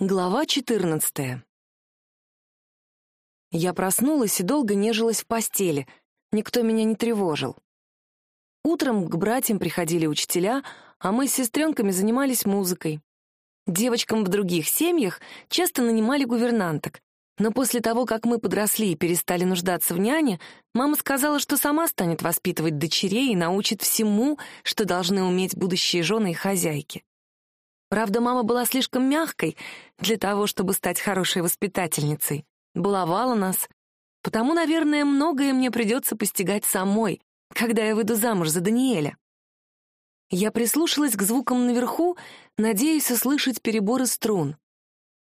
Глава 14 Я проснулась и долго нежилась в постели. Никто меня не тревожил. Утром к братьям приходили учителя, а мы с сестренками занимались музыкой. Девочкам в других семьях часто нанимали гувернанток. Но после того, как мы подросли и перестали нуждаться в няне, мама сказала, что сама станет воспитывать дочерей и научит всему, что должны уметь будущие жены и хозяйки. Правда, мама была слишком мягкой для того, чтобы стать хорошей воспитательницей. Баловала нас. Потому, наверное, многое мне придется постигать самой, когда я выйду замуж за Даниэля. Я прислушалась к звукам наверху, надеясь услышать переборы струн.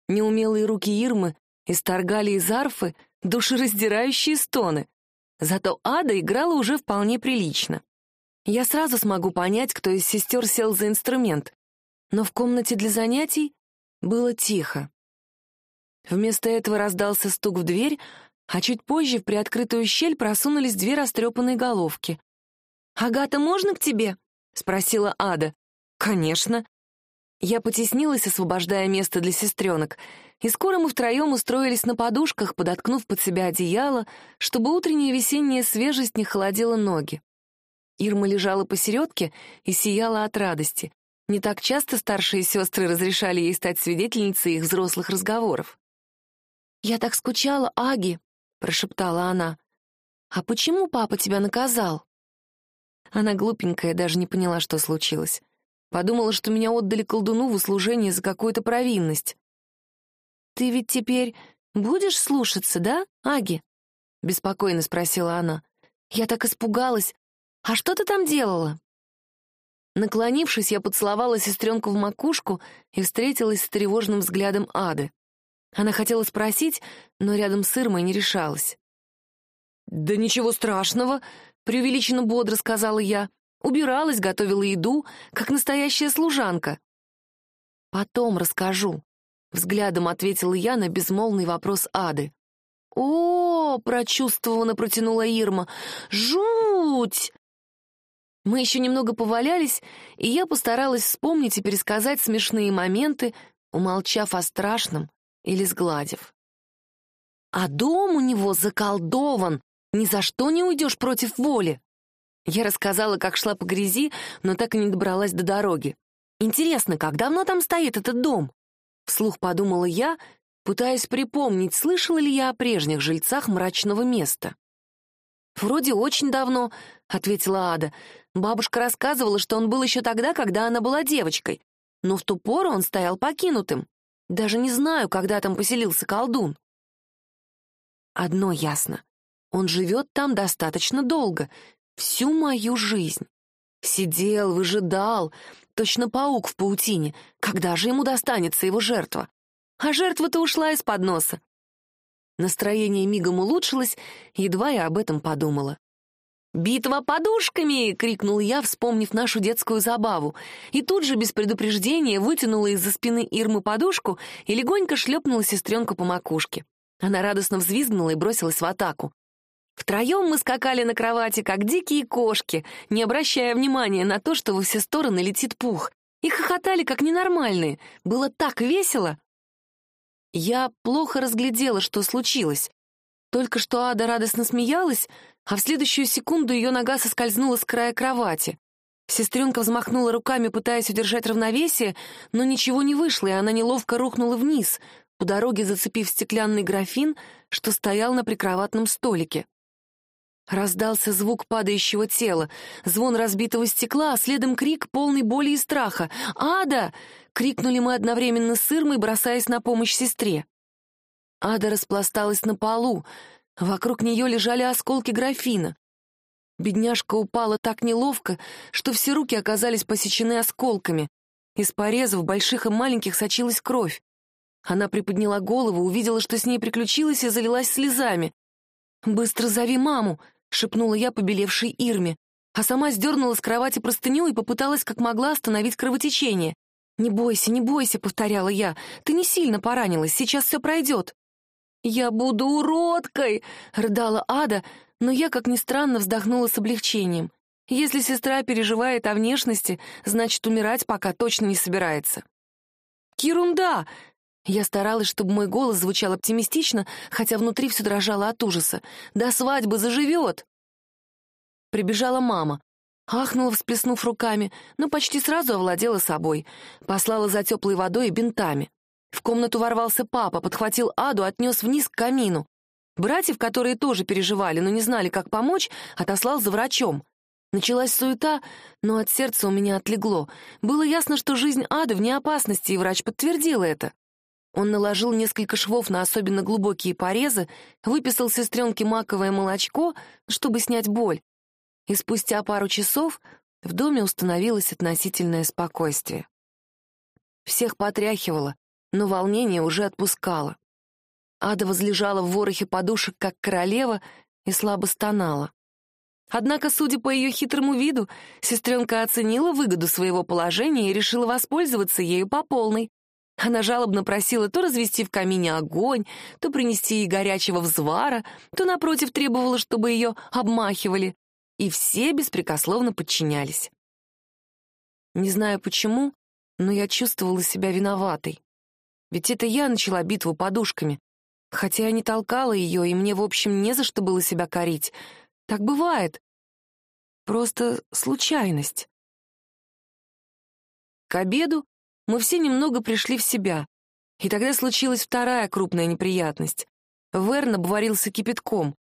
Неумелые руки Ирмы исторгали из арфы душераздирающие стоны. Зато Ада играла уже вполне прилично. Я сразу смогу понять, кто из сестер сел за инструмент но в комнате для занятий было тихо. Вместо этого раздался стук в дверь, а чуть позже в приоткрытую щель просунулись две растрепанные головки. «Агата, можно к тебе?» — спросила Ада. «Конечно». Я потеснилась, освобождая место для сестренок, и скоро мы втроем устроились на подушках, подоткнув под себя одеяло, чтобы утренняя весенняя свежесть не холодила ноги. Ирма лежала посередке и сияла от радости. Не так часто старшие сестры разрешали ей стать свидетельницей их взрослых разговоров. «Я так скучала, Аги», — прошептала она. «А почему папа тебя наказал?» Она глупенькая, даже не поняла, что случилось. Подумала, что меня отдали колдуну в услужение за какую-то провинность. «Ты ведь теперь будешь слушаться, да, Аги?» — беспокойно спросила она. «Я так испугалась. А что ты там делала?» Наклонившись, я поцеловала сестренку в макушку и встретилась с тревожным взглядом Ады. Она хотела спросить, но рядом с Ирмой не решалась. «Да ничего страшного», — преувеличенно бодро сказала я. Убиралась, готовила еду, как настоящая служанка. «Потом расскажу», — взглядом ответила я на безмолвный вопрос Ады. «О, — прочувствованно протянула Ирма, — жуть! Мы еще немного повалялись, и я постаралась вспомнить и пересказать смешные моменты, умолчав о страшном или сгладив. «А дом у него заколдован! Ни за что не уйдешь против воли!» Я рассказала, как шла по грязи, но так и не добралась до дороги. «Интересно, как давно там стоит этот дом?» Вслух подумала я, пытаясь припомнить, слышала ли я о прежних жильцах мрачного места. «Вроде очень давно», — ответила Ада. Бабушка рассказывала, что он был еще тогда, когда она была девочкой, но в ту пору он стоял покинутым. Даже не знаю, когда там поселился колдун. Одно ясно. Он живет там достаточно долго, всю мою жизнь. Сидел, выжидал, точно паук в паутине. Когда же ему достанется его жертва? А жертва-то ушла из-под носа. Настроение мигом улучшилось, едва я об этом подумала. «Битва подушками!» — крикнул я, вспомнив нашу детскую забаву, и тут же без предупреждения вытянула из-за спины Ирмы подушку и легонько шлепнула сестренку по макушке. Она радостно взвизгнула и бросилась в атаку. Втроем мы скакали на кровати, как дикие кошки, не обращая внимания на то, что во все стороны летит пух, и хохотали, как ненормальные. Было так весело. Я плохо разглядела, что случилось. Только что Ада радостно смеялась, а в следующую секунду ее нога соскользнула с края кровати. Сестренка взмахнула руками, пытаясь удержать равновесие, но ничего не вышло, и она неловко рухнула вниз, по дороге зацепив стеклянный графин, что стоял на прикроватном столике. Раздался звук падающего тела, звон разбитого стекла, а следом крик, полный боли и страха. «Ада!» — крикнули мы одновременно с Ирмой, бросаясь на помощь сестре. Ада распласталась на полу, Вокруг нее лежали осколки графина. Бедняжка упала так неловко, что все руки оказались посечены осколками. Из порезов, больших и маленьких, сочилась кровь. Она приподняла голову, увидела, что с ней приключилось, и залилась слезами. «Быстро зови маму!» — шепнула я побелевшей Ирме, а сама сдернула с кровати простыню и попыталась как могла остановить кровотечение. «Не бойся, не бойся», — повторяла я, — «ты не сильно поранилась, сейчас все пройдет». «Я буду уродкой!» — рыдала Ада, но я, как ни странно, вздохнула с облегчением. Если сестра переживает о внешности, значит, умирать пока точно не собирается. «Ерунда!» Я старалась, чтобы мой голос звучал оптимистично, хотя внутри все дрожало от ужаса. «До свадьбы заживет!» Прибежала мама. Ахнула, всплеснув руками, но почти сразу овладела собой. Послала за теплой водой и бинтами. В комнату ворвался папа, подхватил Аду, отнес вниз к камину. Братьев, которые тоже переживали, но не знали, как помочь, отослал за врачом. Началась суета, но от сердца у меня отлегло. Было ясно, что жизнь Ады вне опасности, и врач подтвердил это. Он наложил несколько швов на особенно глубокие порезы, выписал сестренке маковое молочко, чтобы снять боль. И спустя пару часов в доме установилось относительное спокойствие. Всех потряхивало, но волнение уже отпускало. Ада возлежала в ворохе подушек, как королева, и слабо стонала. Однако, судя по ее хитрому виду, сестренка оценила выгоду своего положения и решила воспользоваться ею по полной. Она жалобно просила то развести в камине огонь, то принести ей горячего взвара, то, напротив, требовала, чтобы ее обмахивали. И все беспрекословно подчинялись. Не знаю почему, но я чувствовала себя виноватой. Ведь это я начала битву подушками. Хотя я не толкала ее, и мне, в общем, не за что было себя корить. Так бывает. Просто случайность. К обеду мы все немного пришли в себя. И тогда случилась вторая крупная неприятность. Верн обварился кипятком.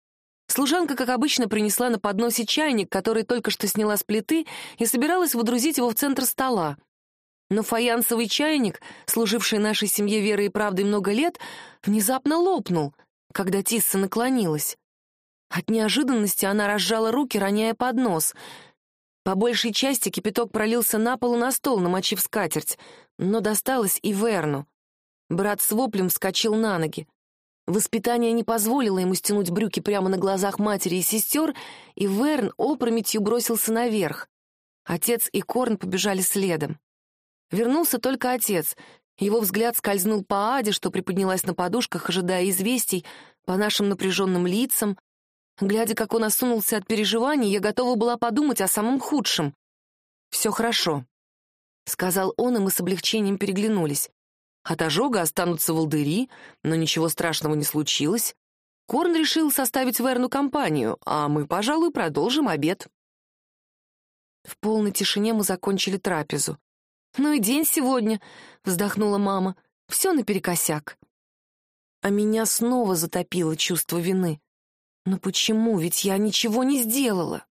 Служанка, как обычно, принесла на подносе чайник, который только что сняла с плиты, и собиралась водрузить его в центр стола. Но фаянсовый чайник, служивший нашей семье верой и правдой много лет, внезапно лопнул, когда Тисса наклонилась. От неожиданности она разжала руки, роняя поднос. По большей части кипяток пролился на пол и на стол, намочив скатерть, но досталось и Верну. Брат с воплем вскочил на ноги. Воспитание не позволило ему стянуть брюки прямо на глазах матери и сестер, и Верн опрометью бросился наверх. Отец и Корн побежали следом. Вернулся только отец. Его взгляд скользнул по Аде, что приподнялась на подушках, ожидая известий, по нашим напряженным лицам, Глядя, как он осунулся от переживаний, я готова была подумать о самом худшем. «Все хорошо», — сказал он, и мы с облегчением переглянулись. От ожога останутся волдыри, но ничего страшного не случилось. Корн решил составить Верну компанию, а мы, пожалуй, продолжим обед. В полной тишине мы закончили трапезу. «Ну и день сегодня», — вздохнула мама. «Все наперекосяк». А меня снова затопило чувство вины. Но почему? Ведь я ничего не сделала.